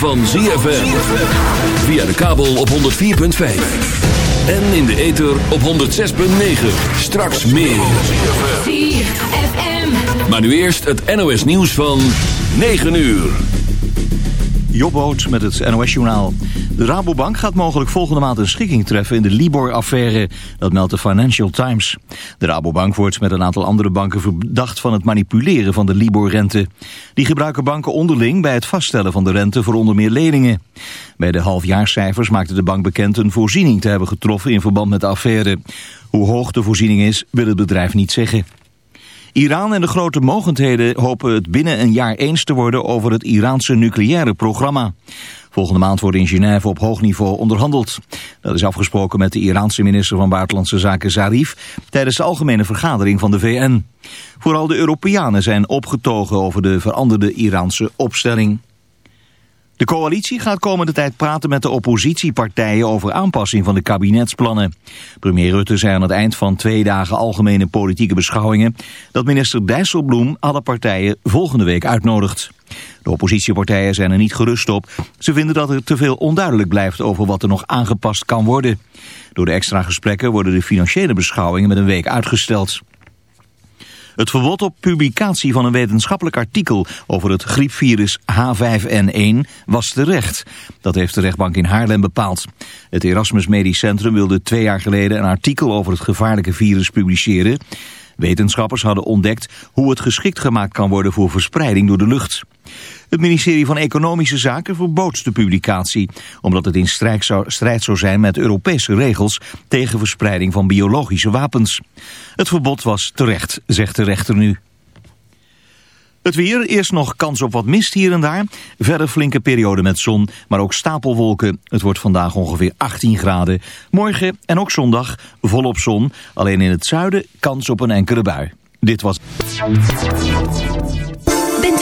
van ZFM. Via de kabel op 104.5. En in de ether op 106.9. Straks meer. Maar nu eerst het NOS nieuws van 9 uur. Jobboot met het NOS-journaal. De Rabobank gaat mogelijk volgende maand een schikking treffen in de Libor-affaire. Dat meldt de Financial Times. De Rabobank wordt met een aantal andere banken verdacht van het manipuleren van de Libor-rente. Die gebruiken banken onderling bij het vaststellen van de rente voor onder meer leningen. Bij de halfjaarscijfers maakte de bank bekend een voorziening te hebben getroffen in verband met de affaire. Hoe hoog de voorziening is, wil het bedrijf niet zeggen. Iran en de grote mogendheden hopen het binnen een jaar eens te worden over het Iraanse nucleaire programma. Volgende maand wordt in Genève op hoog niveau onderhandeld. Dat is afgesproken met de Iraanse minister van Buitenlandse Zaken Zarif tijdens de algemene vergadering van de VN. Vooral de Europeanen zijn opgetogen over de veranderde Iraanse opstelling. De coalitie gaat komende tijd praten met de oppositiepartijen over aanpassing van de kabinetsplannen. Premier Rutte zei aan het eind van twee dagen algemene politieke beschouwingen dat minister Dijsselbloem alle partijen volgende week uitnodigt. De oppositiepartijen zijn er niet gerust op. Ze vinden dat er te veel onduidelijk blijft over wat er nog aangepast kan worden. Door de extra gesprekken worden de financiële beschouwingen met een week uitgesteld. Het verbod op publicatie van een wetenschappelijk artikel over het griepvirus H5N1 was terecht. Dat heeft de rechtbank in Haarlem bepaald. Het Erasmus Medisch Centrum wilde twee jaar geleden een artikel over het gevaarlijke virus publiceren. Wetenschappers hadden ontdekt hoe het geschikt gemaakt kan worden voor verspreiding door de lucht. Het ministerie van Economische Zaken verbood de publicatie... omdat het in strijd zou, strijd zou zijn met Europese regels... tegen verspreiding van biologische wapens. Het verbod was terecht, zegt de rechter nu. Het weer, eerst nog kans op wat mist hier en daar. Verder flinke periode met zon, maar ook stapelwolken. Het wordt vandaag ongeveer 18 graden. Morgen en ook zondag volop zon. Alleen in het zuiden kans op een enkele bui. Dit was...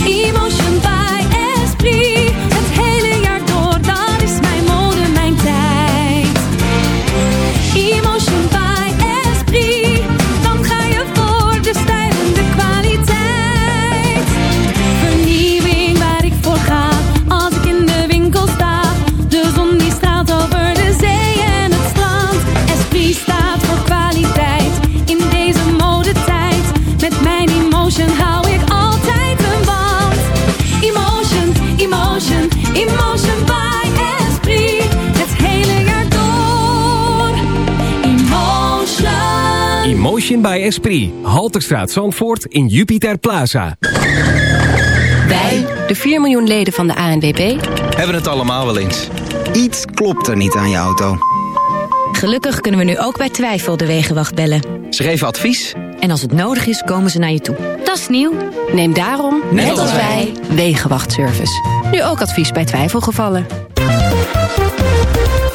Emotion by Esprit. Emotion by Esprit. Halterstraat Zandvoort in Jupiter Plaza. Wij, de 4 miljoen leden van de ANWB, Hebben het allemaal wel eens. Iets klopt er niet aan je auto. Gelukkig kunnen we nu ook bij twijfel de Wegenwacht bellen. Ze geven advies. En als het nodig is, komen ze naar je toe. dat is nieuw. Neem daarom, net, als wij, Wegenwachtservice. Nu ook advies bij twijfelgevallen.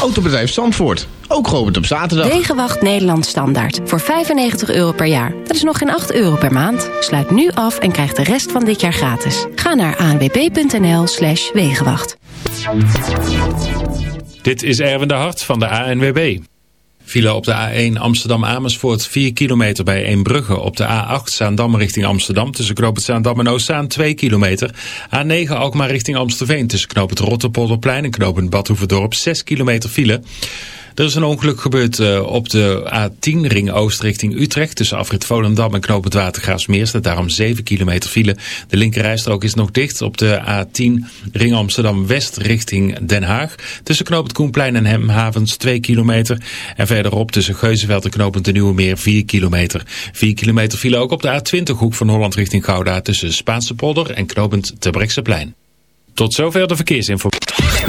Autobedrijf Zandvoort, ook geopend op zaterdag. Wegenwacht Nederland Standaard. Voor 95 euro per jaar. Dat is nog geen 8 euro per maand. Sluit nu af en krijg de rest van dit jaar gratis. Ga naar anwb.nl slash Wegenwacht. Dit is Erwin de Hart van de ANWB. File op de A1 Amsterdam-Amersfoort 4 kilometer bij Eembrugge. Op de A8 Zaandam richting Amsterdam tussen Knoop het Zaandam en Oostzaan 2 kilometer. A9 Alkmaar richting Amstelveen tussen Knoop het Rotterpolderplein en Knoop het Badhoevedorp 6 kilometer file. Er is een ongeluk gebeurd uh, op de A10 ring oost richting Utrecht. Tussen afrit Volendam en knoop het Watergraafsmeer daarom 7 kilometer file. De linkerrijstrook is nog dicht op de A10 ring Amsterdam west richting Den Haag. Tussen knoop het Koenplein en Hemhavens 2 kilometer. En verderop tussen Geuzenveld en knoop de Nieuwe Meer 4 kilometer. 4 kilometer file ook op de A20 hoek van Holland richting Gouda. Tussen Spaanse polder en knopend Terbrechtseplein. Tot zover de verkeersinformatie.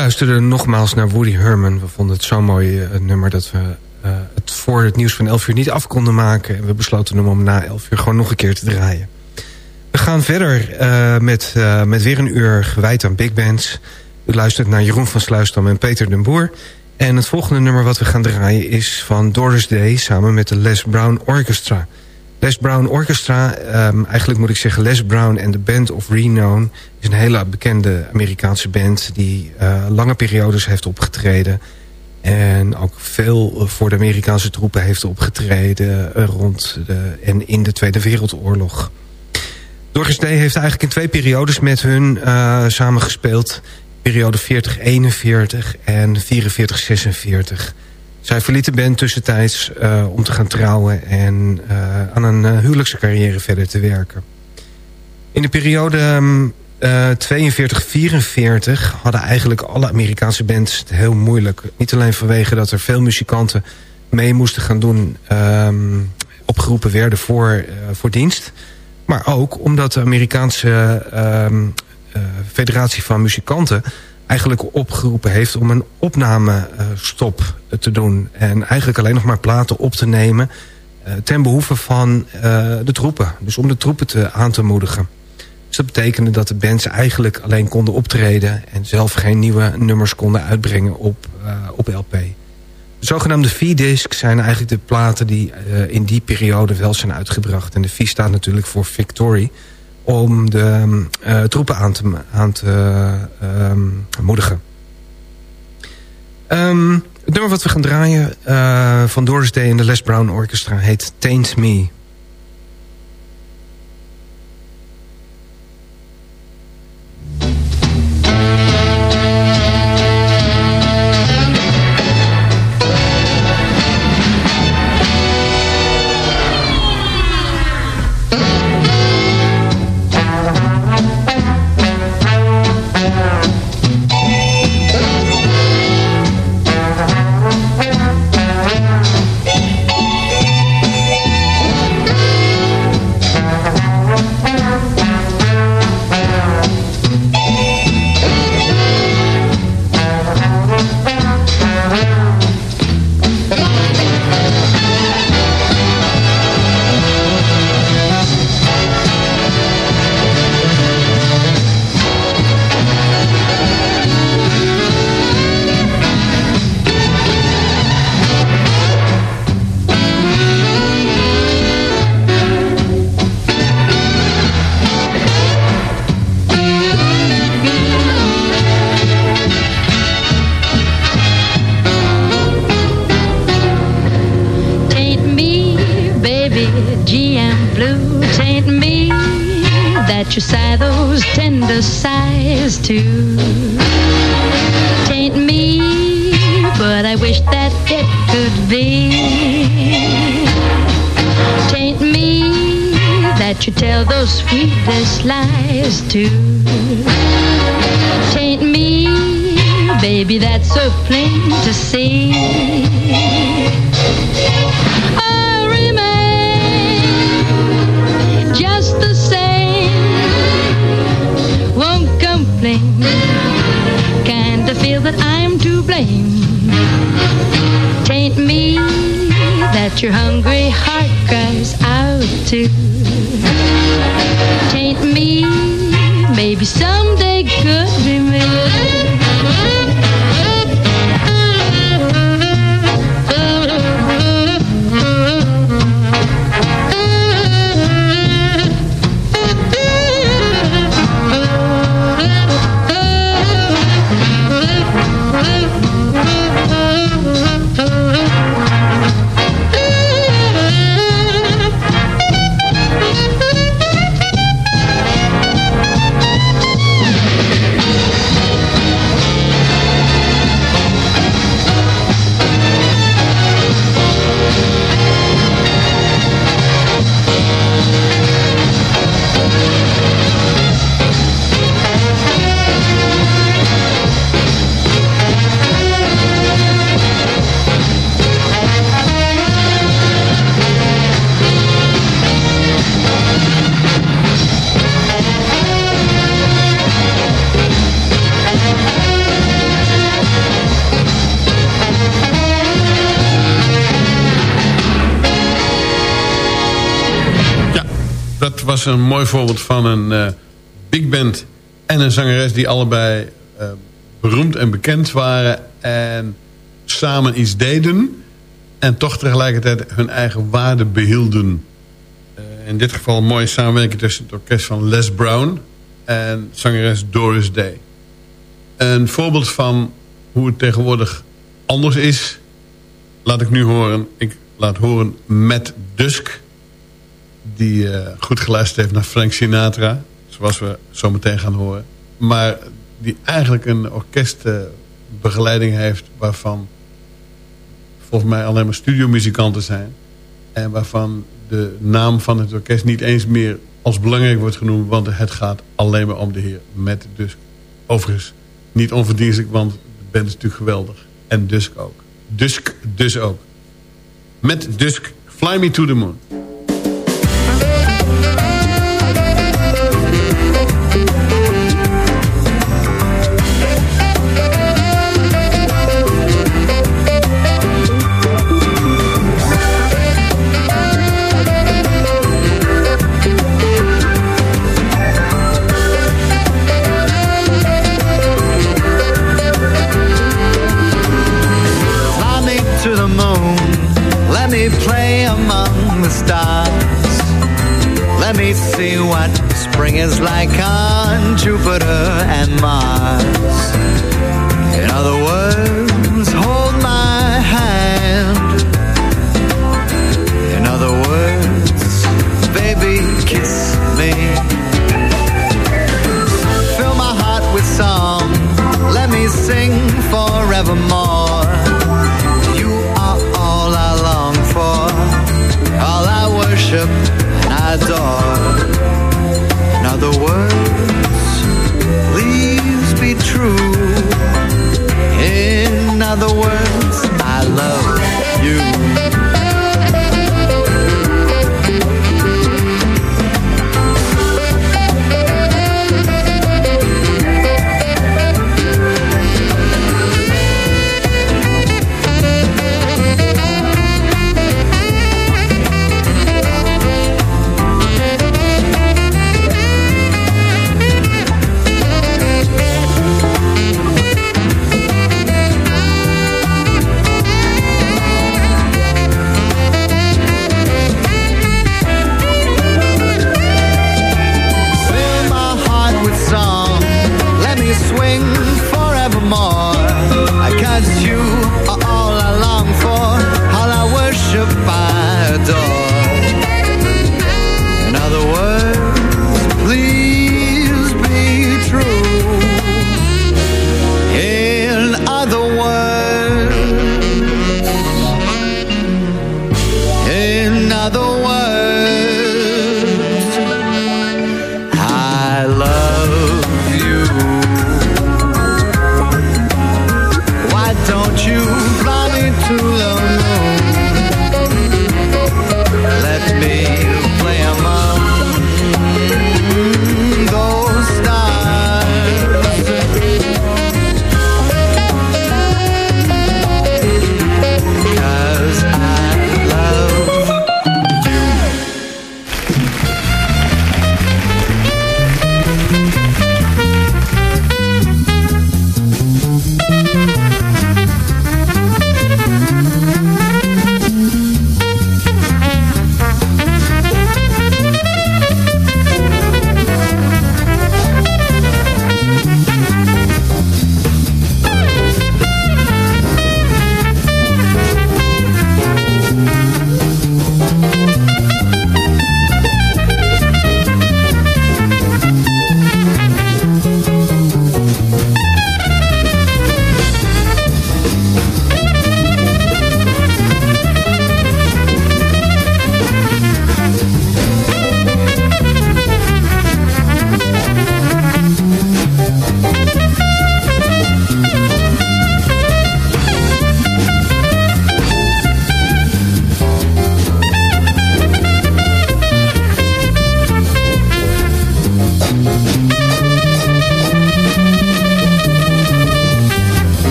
Luisterde nogmaals naar Woody Herman. We vonden het zo'n mooi uh, nummer dat we uh, het voor het nieuws van 11 uur niet af konden maken. En we besloten hem om na 11 uur gewoon nog een keer te draaien. We gaan verder uh, met, met weer een uur gewijd aan big bands. U luistert naar Jeroen van Sluisdam en Peter den Boer. En het volgende nummer wat we gaan draaien is van Doris Day... samen met de Les Brown Orchestra... Les Brown Orchestra, um, eigenlijk moet ik zeggen Les Brown and the Band of Renown... is een hele bekende Amerikaanse band die uh, lange periodes heeft opgetreden... en ook veel voor de Amerikaanse troepen heeft opgetreden... Uh, rond de, en in de Tweede Wereldoorlog. Doris Day heeft eigenlijk in twee periodes met hun samengespeeld... periode 40-41 en 44-46... Zij verliet de band tussentijds uh, om te gaan trouwen... en uh, aan een uh, huwelijkse carrière verder te werken. In de periode um, 42-44 hadden eigenlijk alle Amerikaanse bands het heel moeilijk. Niet alleen vanwege dat er veel muzikanten mee moesten gaan doen... Um, opgeroepen werden voor, voor dienst... Maar ook omdat de Amerikaanse ehm, eh, Federatie van Muzikanten eigenlijk opgeroepen heeft om een opnamestop te doen. En eigenlijk alleen nog maar platen op te nemen eh, ten behoeve van eh, de troepen. Dus om de troepen te, aan te moedigen. Dus dat betekende dat de bands eigenlijk alleen konden optreden... en zelf geen nieuwe nummers konden uitbrengen op, op LP. De zogenaamde V-discs zijn eigenlijk de platen die in die periode wel zijn uitgebracht. En de V staat natuurlijk voor Victory om de uh, troepen aan te, aan te um, moedigen. Um, het nummer wat we gaan draaien uh, van Doris Day en de Les Brown Orchestra heet Taint Me. baby, that's so plain to see. I remain just the same, won't complain. Can't I feel that I'm to blame. Tain't me that your hungry heart cries out to. Tain't me, maybe someday could be me. Was een mooi voorbeeld van een uh, big band en een zangeres... die allebei uh, beroemd en bekend waren en samen iets deden... en toch tegelijkertijd hun eigen waarde behielden. Uh, in dit geval een mooie samenwerking tussen het orkest van Les Brown... en zangeres Doris Day. Een voorbeeld van hoe het tegenwoordig anders is... laat ik nu horen. Ik laat horen met Dusk die uh, goed geluisterd heeft naar Frank Sinatra. Zoals we zo meteen gaan horen. Maar die eigenlijk een orkestbegeleiding heeft... waarvan volgens mij alleen maar studiomuzikanten zijn. En waarvan de naam van het orkest niet eens meer als belangrijk wordt genoemd. Want het gaat alleen maar om de heer met Dusk. Overigens niet onverdienstelijk, want de band is natuurlijk geweldig. En Dusk ook. Dusk dus ook. Met Dusk, Fly Me to the Moon.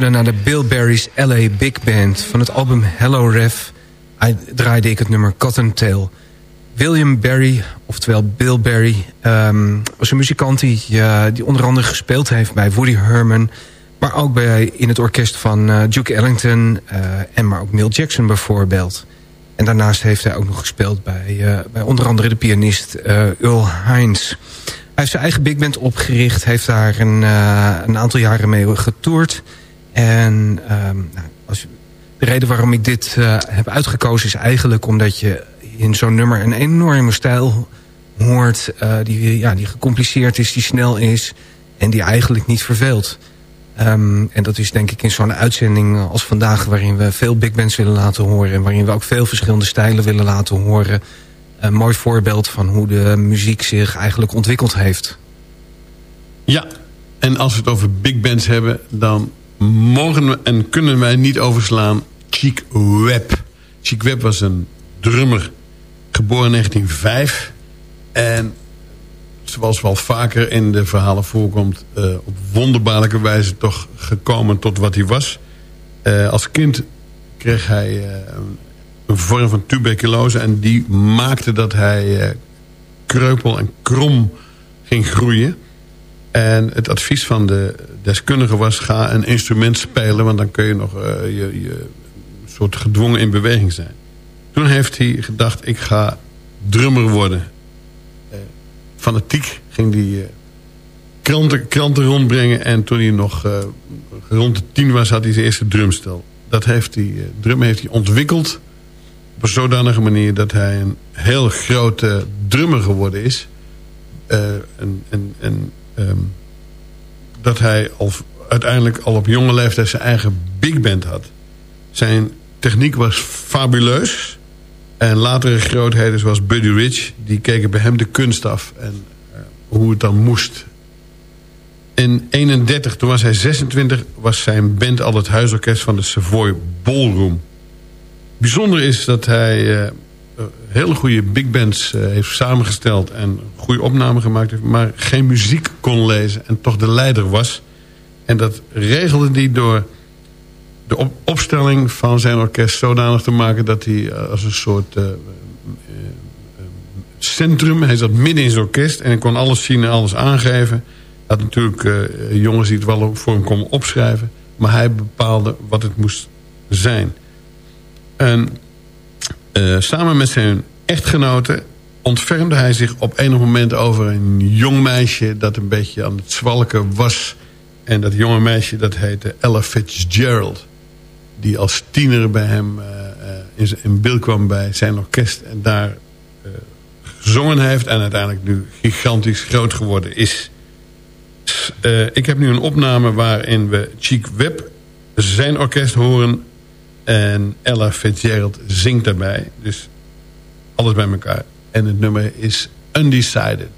Luisterde naar de Bill Berry's LA Big Band. Van het album Hello Ref draaide ik het nummer Cottontail. William Berry, oftewel Bill Berry, ehm, was een muzikant die, uh, die onder andere gespeeld heeft bij Woody Herman... maar ook bij, in het orkest van uh, Duke Ellington uh, en maar ook Neil Jackson bijvoorbeeld. En daarnaast heeft hij ook nog gespeeld bij, bij onder andere de pianist Earl Hines. Hij heeft zijn eigen big band opgericht, heeft daar een, een aantal jaren mee getoerd... En um, nou, als, de reden waarom ik dit uh, heb uitgekozen is eigenlijk omdat je in zo'n nummer een enorme stijl hoort... Uh, die, ja, die gecompliceerd is, die snel is en die eigenlijk niet verveelt. Um, en dat is denk ik in zo'n uitzending als vandaag... waarin we veel big bands willen laten horen... en waarin we ook veel verschillende stijlen willen laten horen... een mooi voorbeeld van hoe de muziek zich eigenlijk ontwikkeld heeft. Ja, en als we het over big bands hebben... dan mogen en kunnen wij niet overslaan Chick Webb. Chick Webb was een drummer, geboren in 1905. En zoals wel vaker in de verhalen voorkomt... Uh, op wonderbaarlijke wijze toch gekomen tot wat hij was. Uh, als kind kreeg hij uh, een vorm van tuberculose... en die maakte dat hij kreupel en krom ging groeien... En het advies van de deskundige was... ga een instrument spelen, want dan kun je nog uh, je, je soort gedwongen in beweging zijn. Toen heeft hij gedacht, ik ga drummer worden. Uh, fanatiek ging hij uh, kranten, kranten rondbrengen... en toen hij nog rond de tien was, had hij zijn eerste drumstel. Dat heeft hij, drum heeft hij ontwikkeld op een zodanige manier... dat hij een heel grote drummer geworden is... en, en um, dat hij al, uiteindelijk al op jonge leeftijd zijn eigen big band had. Zijn techniek was fabuleus. En latere grootheden zoals Buddy Rich... die keken bij hem de kunst af en uh, hoe het dan moest. In 31, toen was hij 26, was zijn band al het huisorkest van de Savoy Ballroom. Bijzonder is dat hij... Uh, hele goede big bands uh, heeft samengesteld... en goede opnamen gemaakt heeft... maar geen muziek kon lezen en toch de leider was. En dat regelde hij door de op opstelling van zijn orkest zodanig te maken... dat hij uh, als een soort centrum... hij zat midden in zijn orkest en kon alles zien en alles aangeven. Hij had natuurlijk jongens die het wel voor hem konden opschrijven... maar hij bepaalde wat het moest zijn. En uh, samen met zijn echtgenote ontfermde hij zich op enig moment over een jong meisje... dat een beetje aan het zwalken was. En dat jonge meisje dat heette Ella Fitzgerald. Die als tiener bij hem uh, in, in beeld kwam bij zijn orkest. En daar gezongen heeft. En uiteindelijk nu gigantisch groot geworden is. ik heb nu een opname waarin we Cheek Webb zijn orkest horen en Ella Fitzgerald zingt daarbij. Dus alles bij elkaar. En het nummer is Undecided.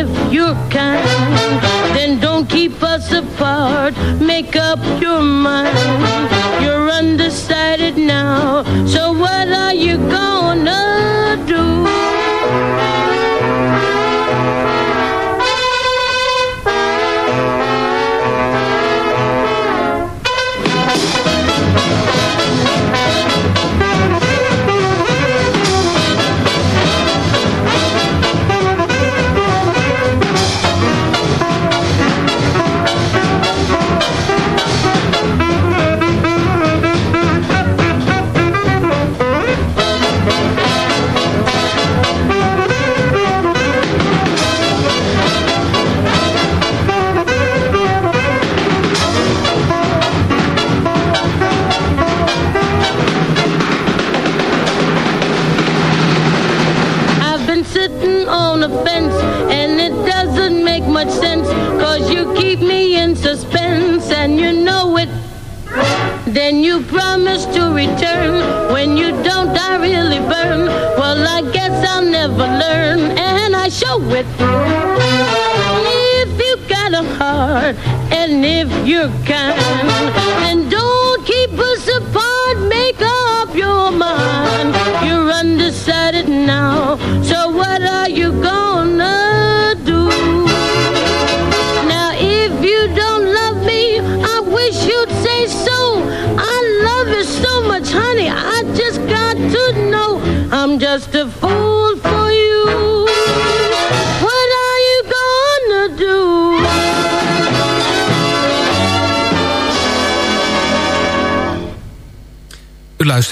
if you're kind, then don't keep us apart. Make up your mind. You're undecided now, so what are you gonna? Show it. If you got a heart, and if you're kind, and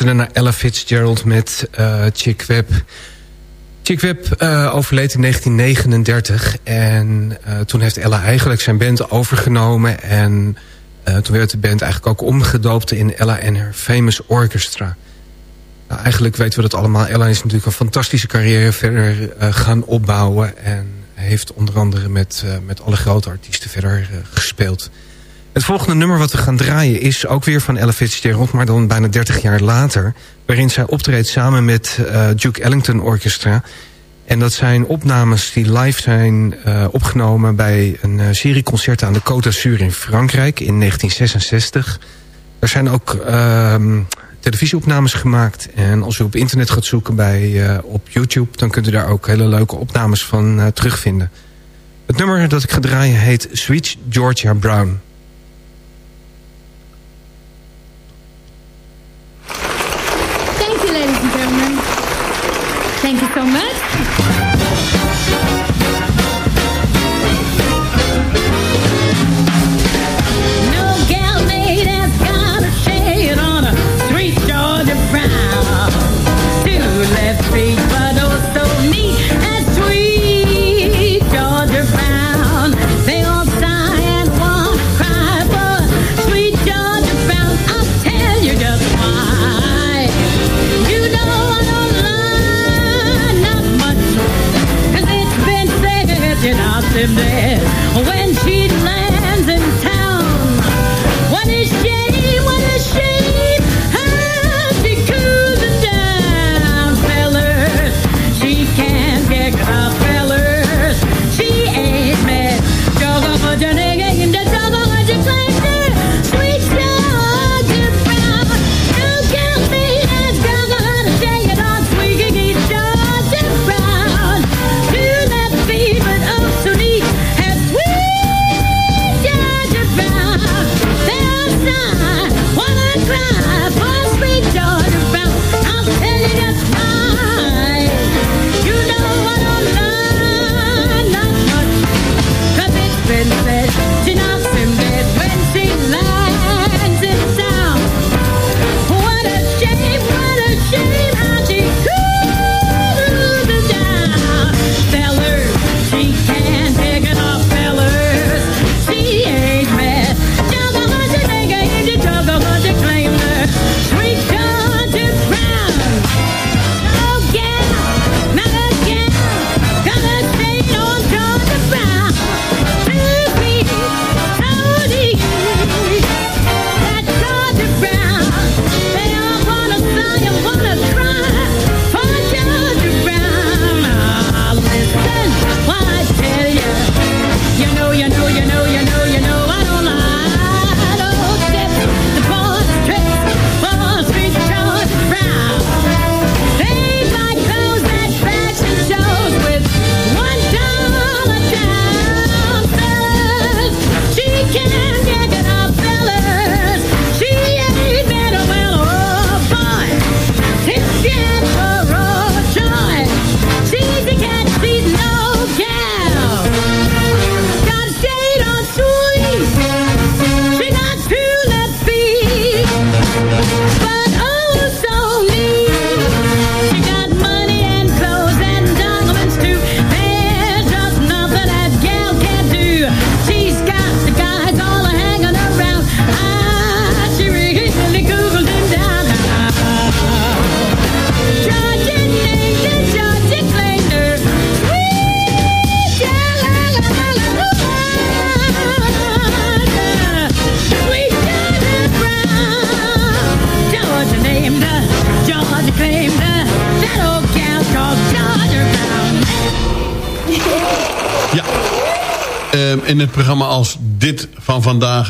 luisterde naar Ella Fitzgerald met eh, Chick Webb. Chick Webb eh, overleed in 1939 en eh, toen heeft Ella eigenlijk zijn band overgenomen... en toen werd de band eigenlijk ook omgedoopt in Ella en haar Famous Orchestra. Nou, eigenlijk weten we dat allemaal. Ella is natuurlijk een fantastische carrière verder gaan opbouwen... en heeft onder andere met, met alle grote artiesten verder gespeeld. Het volgende nummer wat we gaan draaien is ook weer van Ella Fitzgerald... maar dan bijna 30 jaar later... waarin zij optreedt samen met eh, Duke Ellington Orchestra... En dat zijn opnames die live zijn uh, opgenomen bij een uh, serie concerten aan de Côte d'Azur in Frankrijk in 1966. Er zijn ook uh, televisieopnames gemaakt. En als u op internet gaat zoeken bij, op YouTube... dan kunt u daar ook hele leuke opnames van terugvinden. Het nummer dat ik ga draaien heet Sweet Georgia Brown.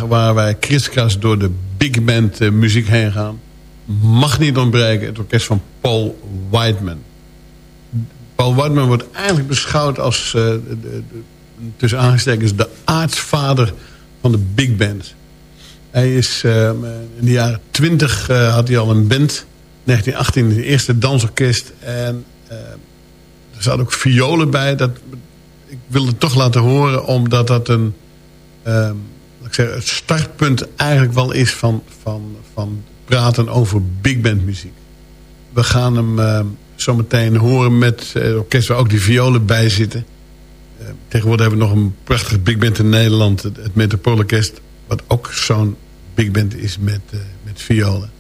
Waar wij kriskras door de big band eh, muziek heen gaan... mag niet ontbreken het orkest van Paul Whiteman. Paul Whiteman wordt eigenlijk beschouwd als... eh, de, de, aangestekens de aartsvader van de big band. Hij is eh, in de jaren 20 eh, had hij al een band. 1918 het eerste dansorkest. En eh, er zaten ook violen bij. Dat, ik wilde het toch laten horen omdat dat een... ehm, het startpunt eigenlijk wel is van, van, van praten over big band muziek. We gaan hem eh, zometeen horen met eh, het orkest waar ook die violen bij zitten. Eh, tegenwoordig hebben we nog een prachtige big band in Nederland. Het, het Metropoolorkest. Wat ook zo'n big band is met, eh, met violen.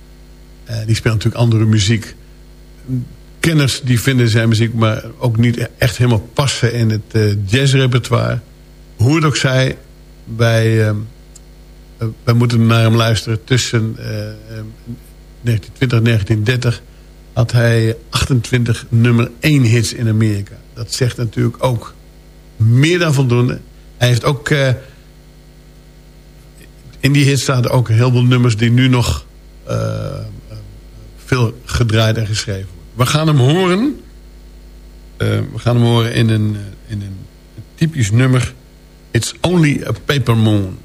Die speelt natuurlijk andere muziek. Kenners die vinden zijn muziek maar ook niet echt helemaal passen in het jazzrepertoire. Hoe het ook zij, wij, wij moeten naar hem luisteren. Tussen eh, eh, 1920 en 1930 had hij 28 nummer 1 hits in Amerika. Dat zegt natuurlijk ook meer dan voldoende. Hij heeft ook... eh, in die hits staan ook heel veel nummers die nu nog eh, eh, veel gedraaid en geschreven worden. We gaan hem horen. Eh, we gaan hem horen in een, eh, in een typisch nummer. It's Only a Paper Moon.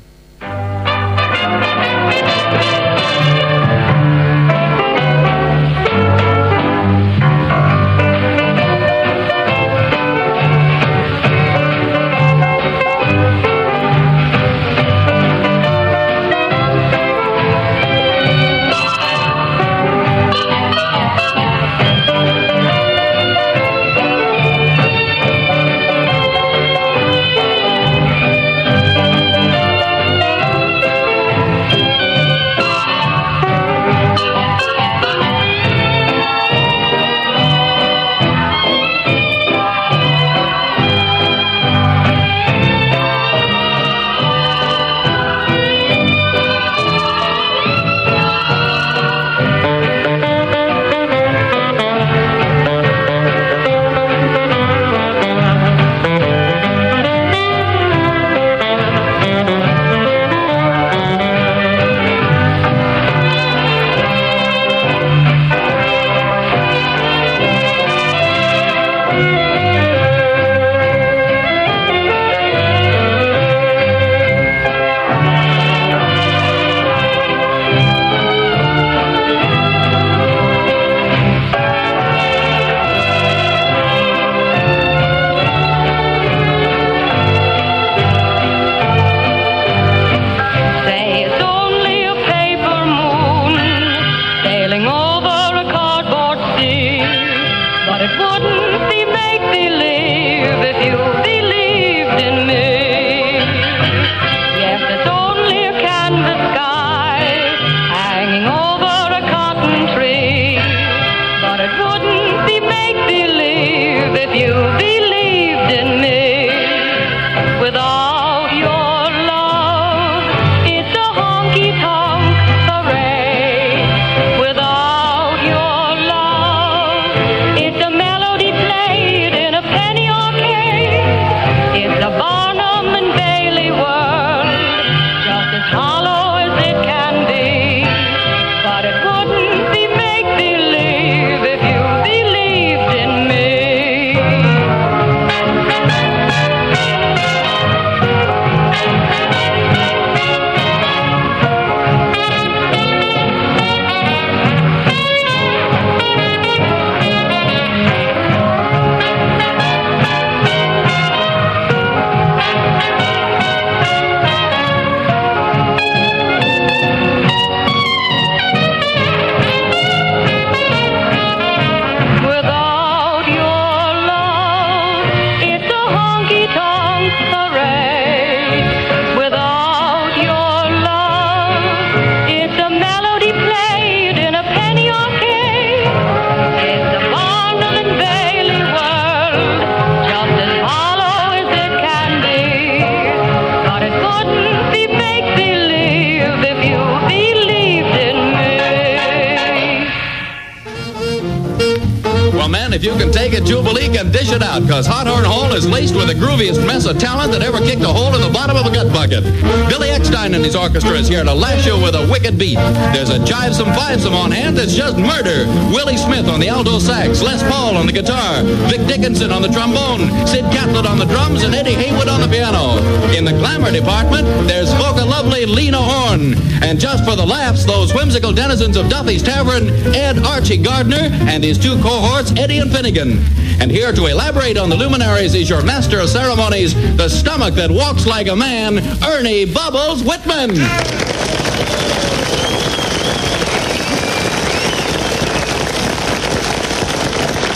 Because Hot Horn Hall is laced with the grooviest mess of talent that ever kicked a hole in the bottom of a gut bucket. Billy Eckstein and his orchestra is here to lash you with a wicked beat. There's a jivesome fivesome on hand that's just murder. Willie Smith on the alto sax, Les Paul on the guitar, Vic Dickinson on the trombone, Sid Catlett on the drums, and Eddie Haywood on the piano. In the glamour department, there's vocal lovely Lena Horn. And just for the laughs, those whimsical denizens of Duffy's Tavern, Ed Archie Gardner and his two cohorts, Eddie and Finnegan. And here to elaborate on the luminaries is your master of ceremonies, the stomach that walks like a man, Ernie Bubbles Whitman.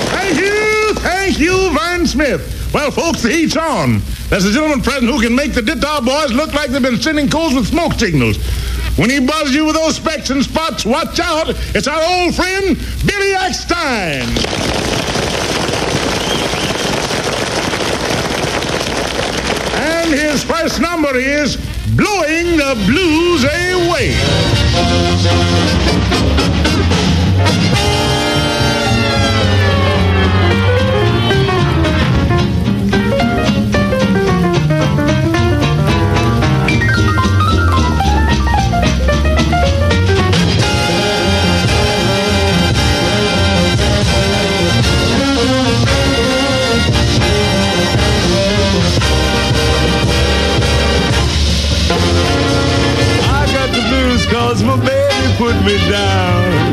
Thank you, thank you, Vern Smith. Well, folks, the heat's on. There's a gentleman present who can make the Dittar boys look like they've been sending calls with smoke signals. When he buzzes you with those specks and spots, watch out. It's our old friend, Billy Eckstein. And his first number is Blowing the Blues Away. Cause my baby put me down.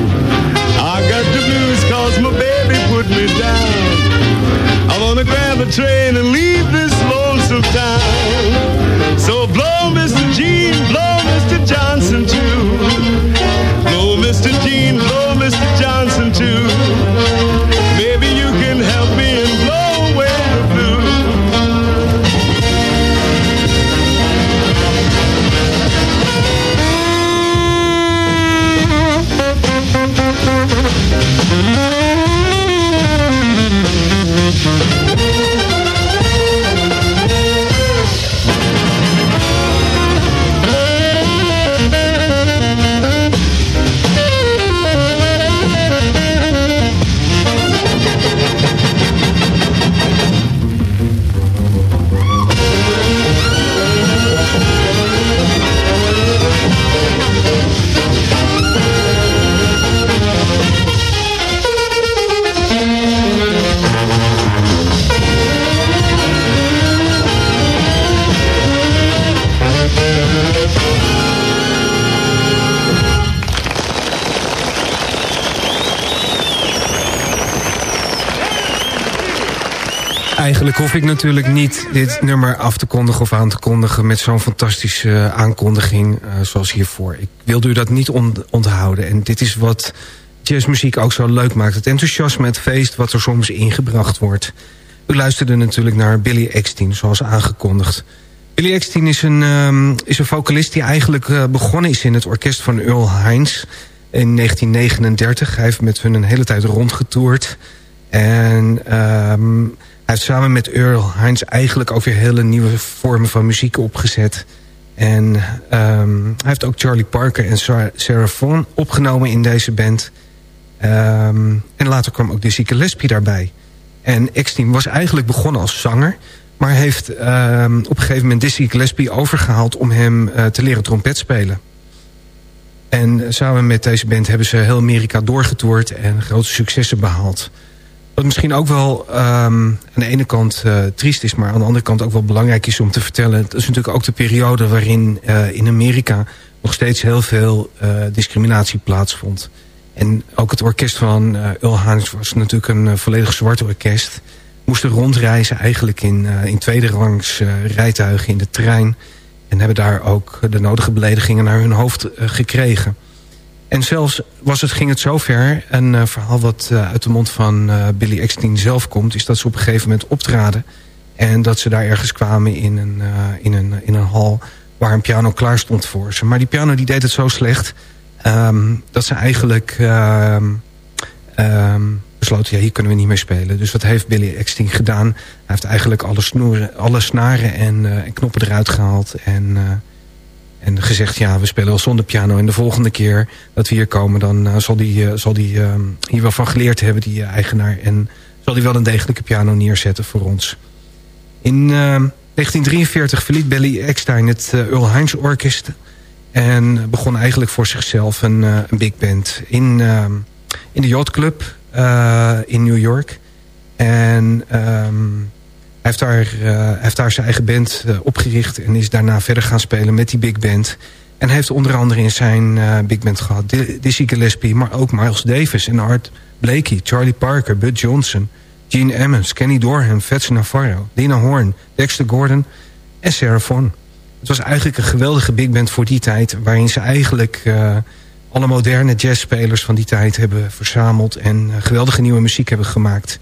Hoef ik natuurlijk niet dit nummer af te kondigen of aan te kondigen... met zo'n fantastische eh, aankondiging eh, zoals hiervoor. Ik wilde u dat niet on- onthouden. En dit is wat jazzmuziek ook zo leuk maakt. Het enthousiasme, het feest wat er soms ingebracht wordt. U luisterde natuurlijk naar Billy Eckstein, zoals aangekondigd. Billy Eckstein is een, ehm, is een vocalist die eigenlijk eh, begonnen is... in het orkest van Earl Hines in 1939. Hij heeft met hun een hele tijd rondgetoerd... En ehm, heeft samen met Earl Hines eigenlijk ook weer hele nieuwe vormen van muziek opgezet. En ehm, hij heeft ook Charlie Parker en Sarah, Vaughan opgenomen in deze band. Ehm, en later kwam ook Dizzy Gillespie daarbij. En Eckstein was eigenlijk begonnen als zanger... maar heeft ehm, op een gegeven moment Dizzy Gillespie overgehaald... om hem eh, te leren trompet spelen. En samen met deze band hebben ze heel Amerika doorgetoerd... en grote successen behaald. Wat misschien ook wel um, aan de ene kant uh, triest is... maar aan de andere kant ook wel belangrijk is om te vertellen... dat is natuurlijk ook de periode waarin uh, in Amerika... nog steeds heel veel uh, discriminatie plaatsvond. En ook het orkest van Hines was natuurlijk een volledig zwart orkest. Moesten rondreizen eigenlijk in, in tweede rangs rijtuigen in de trein... en hebben daar ook de nodige beledigingen naar hun hoofd gekregen... En zelfs was het, ging het zover, een uh, verhaal wat uh, uit de mond van uh, Billy Eckstein zelf komt... is dat ze op een gegeven moment optraden... en dat ze daar ergens kwamen in een, in een, in een hal waar een piano klaar stond voor ze. Maar die piano die deed het zo slecht um, dat ze eigenlijk um, um, besloten... ja, hier kunnen we niet meer spelen. Dus wat heeft Billy Eckstein gedaan? Hij heeft eigenlijk alle, snoeren, alle snaren en, en knoppen eruit gehaald... en en gezegd, ja, we spelen wel zonder piano. En de volgende keer dat we hier komen, dan uh, zal die, uh, zal die uh, hier wel van geleerd hebben, die eigenaar. En zal hij wel een degelijke piano neerzetten voor ons. In 1943 verliet Billy Eckstein het Earl Hines Orkest... en begon eigenlijk voor zichzelf een, big band in, in de Yacht Club in New York... En heeft daar, uh, heeft daar zijn eigen band uh, opgericht... en is daarna verder gaan spelen met die big band. En heeft onder andere in zijn uh, big band gehad... Dizzy Gillespie, maar ook Miles Davis en Art Blakey... Charlie Parker, Bud Johnson, Gene Emmons, Kenny Dorham... Fats Navarro, Dina Horn, Dexter Gordon en Sarah Vaughan. Het was eigenlijk een geweldige big band voor die tijd... waarin ze eigenlijk alle moderne jazzspelers van die tijd hebben verzameld... en geweldige nieuwe muziek hebben gemaakt...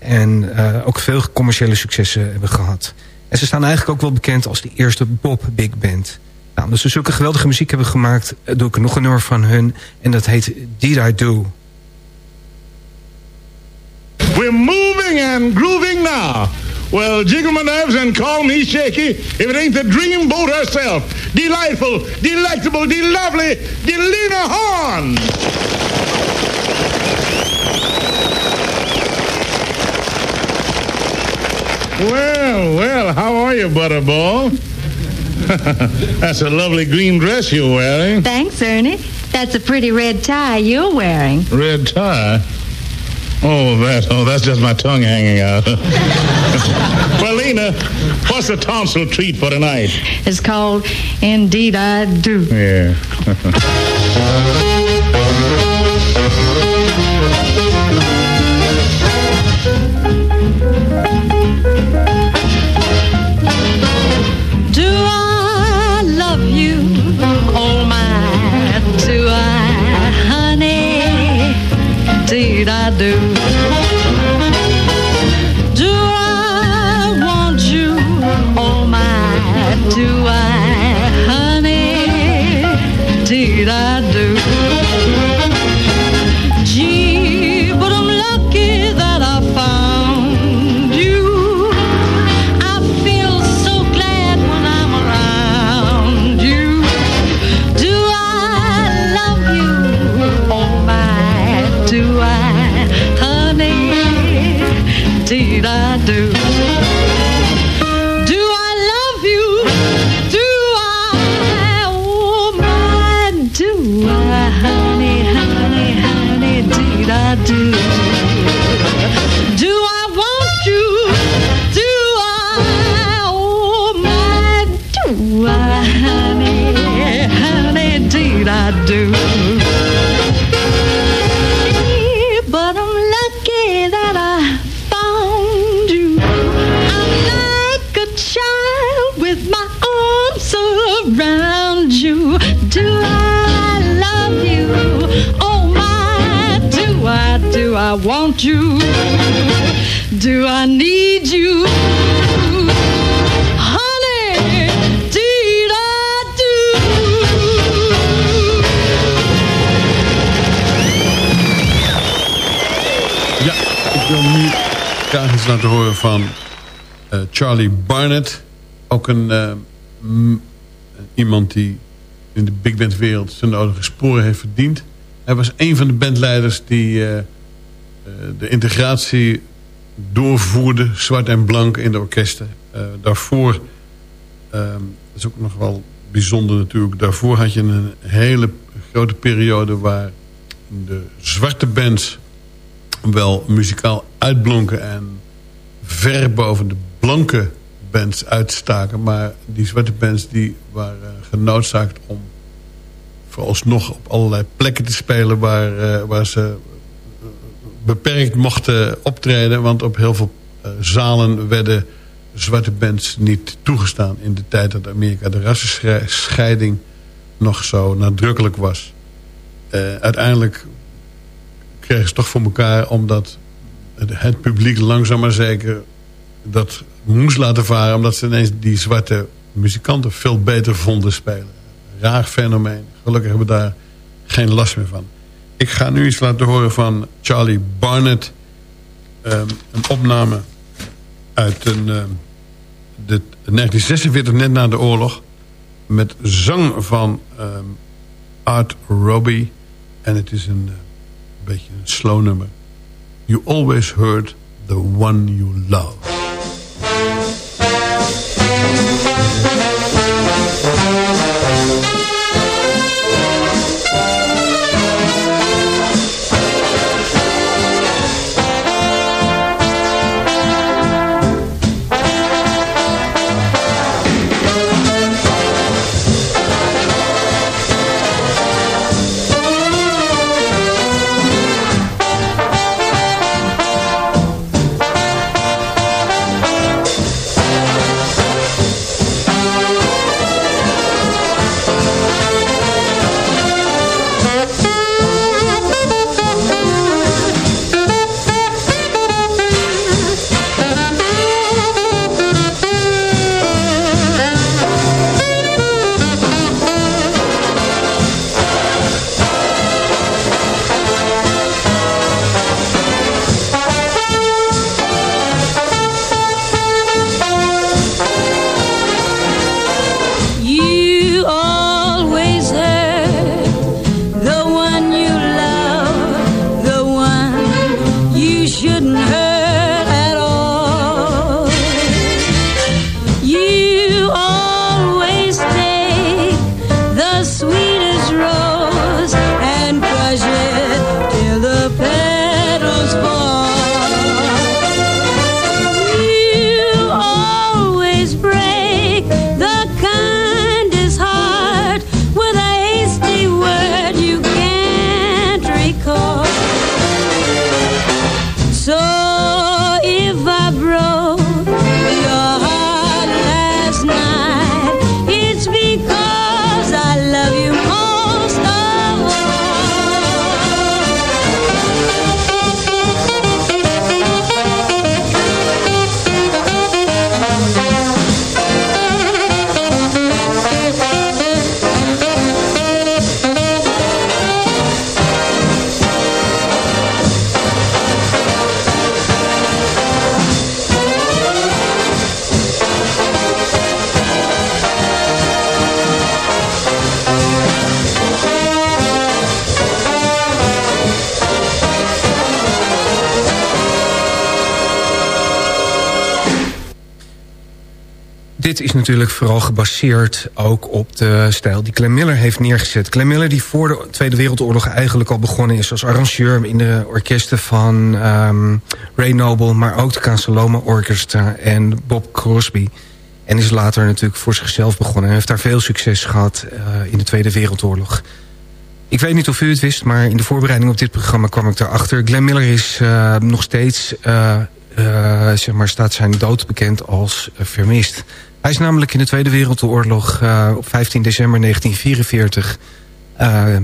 En uh, ook veel commerciële successen hebben gehad. En ze staan eigenlijk ook wel bekend als de eerste Bob Big Band. Nou, omdat ze zulke geweldige muziek hebben gemaakt... doe ik nog een nummer van hun. En dat heet Did I Do. We're moving and grooving now. Well, jiggle my nerves and call me shaky if it ain't the dreamboat herself. Delightful, delectable, delovely, Delina Horn. Well, well, how are you, Butterball? That's a lovely green dress you're wearing. Thanks, Ernie. That's a pretty red tie you're wearing. Red tie? Oh, that. Oh, that's just my tongue hanging out. well, Lena, what's the tonsil treat for tonight? It's called Indeed I Do. Yeah. een eh, iemand die in de big band wereld zijn nodige sporen heeft verdiend. Hij was een van de bandleiders die eh, eh, de integratie doorvoerde, zwart en blank in de orkesten. Daarvoor, ehm, dat is ook nog wel bijzonder natuurlijk, daarvoor had je een hele grote periode waar de zwarte bands wel muzikaal uitblonken en ver boven de blanke bands uitstaken. Maar die zwarte bands die waren genoodzaakt om vooralsnog op allerlei plekken te spelen waar, eh, waar ze beperkt mochten optreden. Want op heel veel eh, zalen werden zwarte bands niet toegestaan in de tijd dat Amerika de rassenscheiding nog zo nadrukkelijk was. Eh, uiteindelijk kregen ze toch voor elkaar omdat het publiek langzaam maar zeker dat moest laten varen. Omdat ze ineens die zwarte muzikanten veel beter vonden spelen. Raar fenomeen. Gelukkig hebben we daar geen last meer van. Ik ga nu iets laten horen van Charlie Barnett. Ehm, een opname uit een, ehm, de, 1946, net na de oorlog. Met zang van ehm, Art Robbie. En het is een, eh, beetje een slow nummer. You always heard The One You Love. Thank you. Natuurlijk vooral gebaseerd ook op de stijl die Clem Miller heeft neergezet. Clem Miller die voor de Tweede Wereldoorlog eigenlijk al begonnen is als arrangeur... in de orkesten van ehm, Ray Noble, maar ook de Casaloma Orchestra en Bob Crosby. En is later natuurlijk voor zichzelf begonnen en heeft daar veel succes gehad eh, in de Tweede Wereldoorlog. Ik weet niet of u het wist, maar in de voorbereiding op dit programma kwam ik daarachter. Glenn Miller is eh, nog steeds, eh, zeg maar, staat zijn dood bekend als vermist. Hij is namelijk in de Tweede Wereldoorlog eh, op 15 december 1944 eh,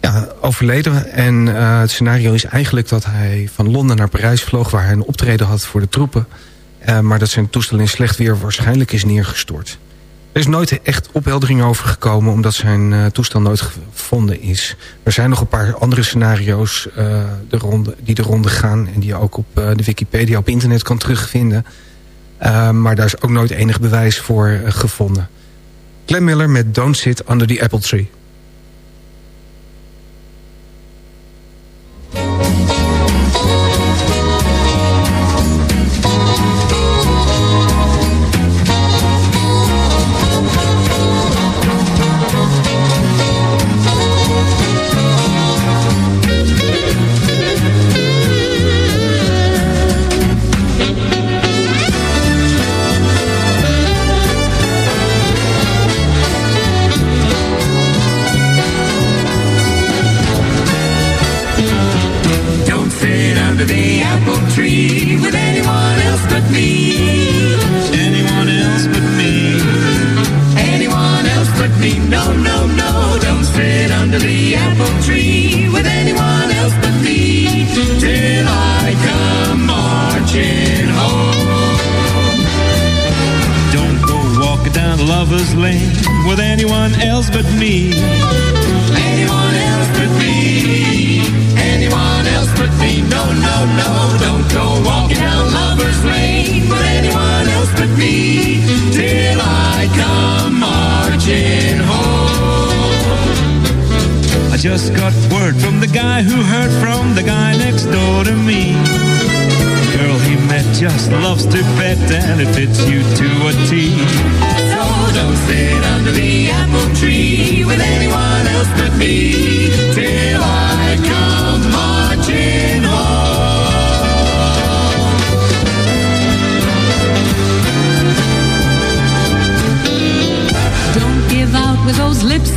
ja, overleden. En eh, het scenario is eigenlijk dat hij van Londen naar Parijs vloog... waar hij een optreden had voor de troepen. Maar dat zijn toestel in slecht weer waarschijnlijk is neergestort. Er is nooit echt opheldering over gekomen... omdat zijn toestel nooit gevonden is. Er zijn nog een paar andere scenario's de ronde, die de ronde gaan... en die je ook op de Wikipedia op internet kan terugvinden. Uh, maar daar is ook nooit enig bewijs voor uh, gevonden. Glenn Miller met Don't Sit Under the Apple Tree. Just got word from the guy who heard from the guy next door to me. The girl he met just loves to bet and it fits you to a T. So don't sit under the apple tree with anyone else but me till I come marching home. Don't give out with those lips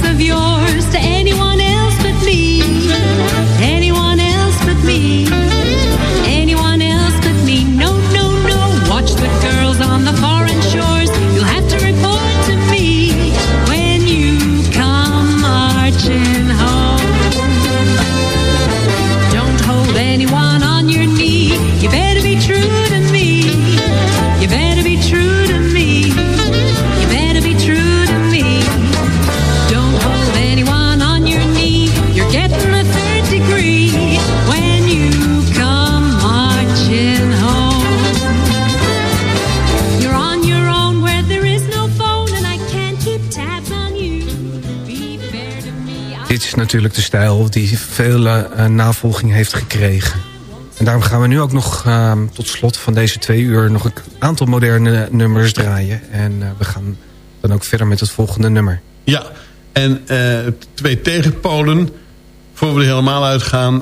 natuurlijk de stijl die veel eh, navolging heeft gekregen. En daarom gaan we nu ook nog uh, tot slot van deze twee uur... nog een aantal moderne nummers draaien. En uh, we gaan dan ook verder met het volgende nummer. Ja, en uh, twee tegenpolen, voor we er helemaal uitgaan.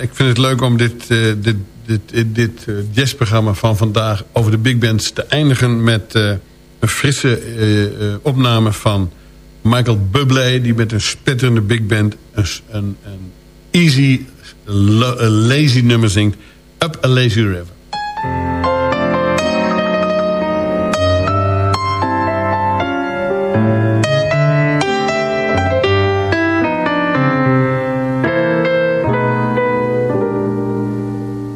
ik vind het leuk om dit, dit, dit, dit jazzprogramma van vandaag... over de big bands te eindigen met een frisse opname van... Michael Bublé, die met een spetterende big band... een, een, een easy, lazy nummer zingt... Up a Lazy River.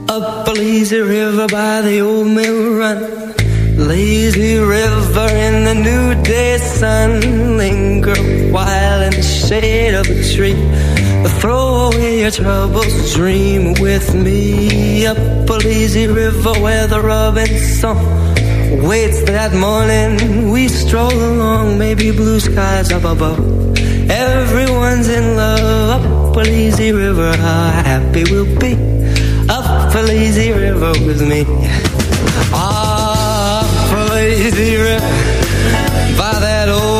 Up a lazy river by the the new day sun Linger while in the shade of a tree. Throw away your troubles, dream with me. Up a lazy river where the robin song Waits. That morning, we stroll along Maybe blue skies up above. Everyone's in love Up a lazy river, how happy we'll be. Up a lazy river with me. Up a lazy river By that old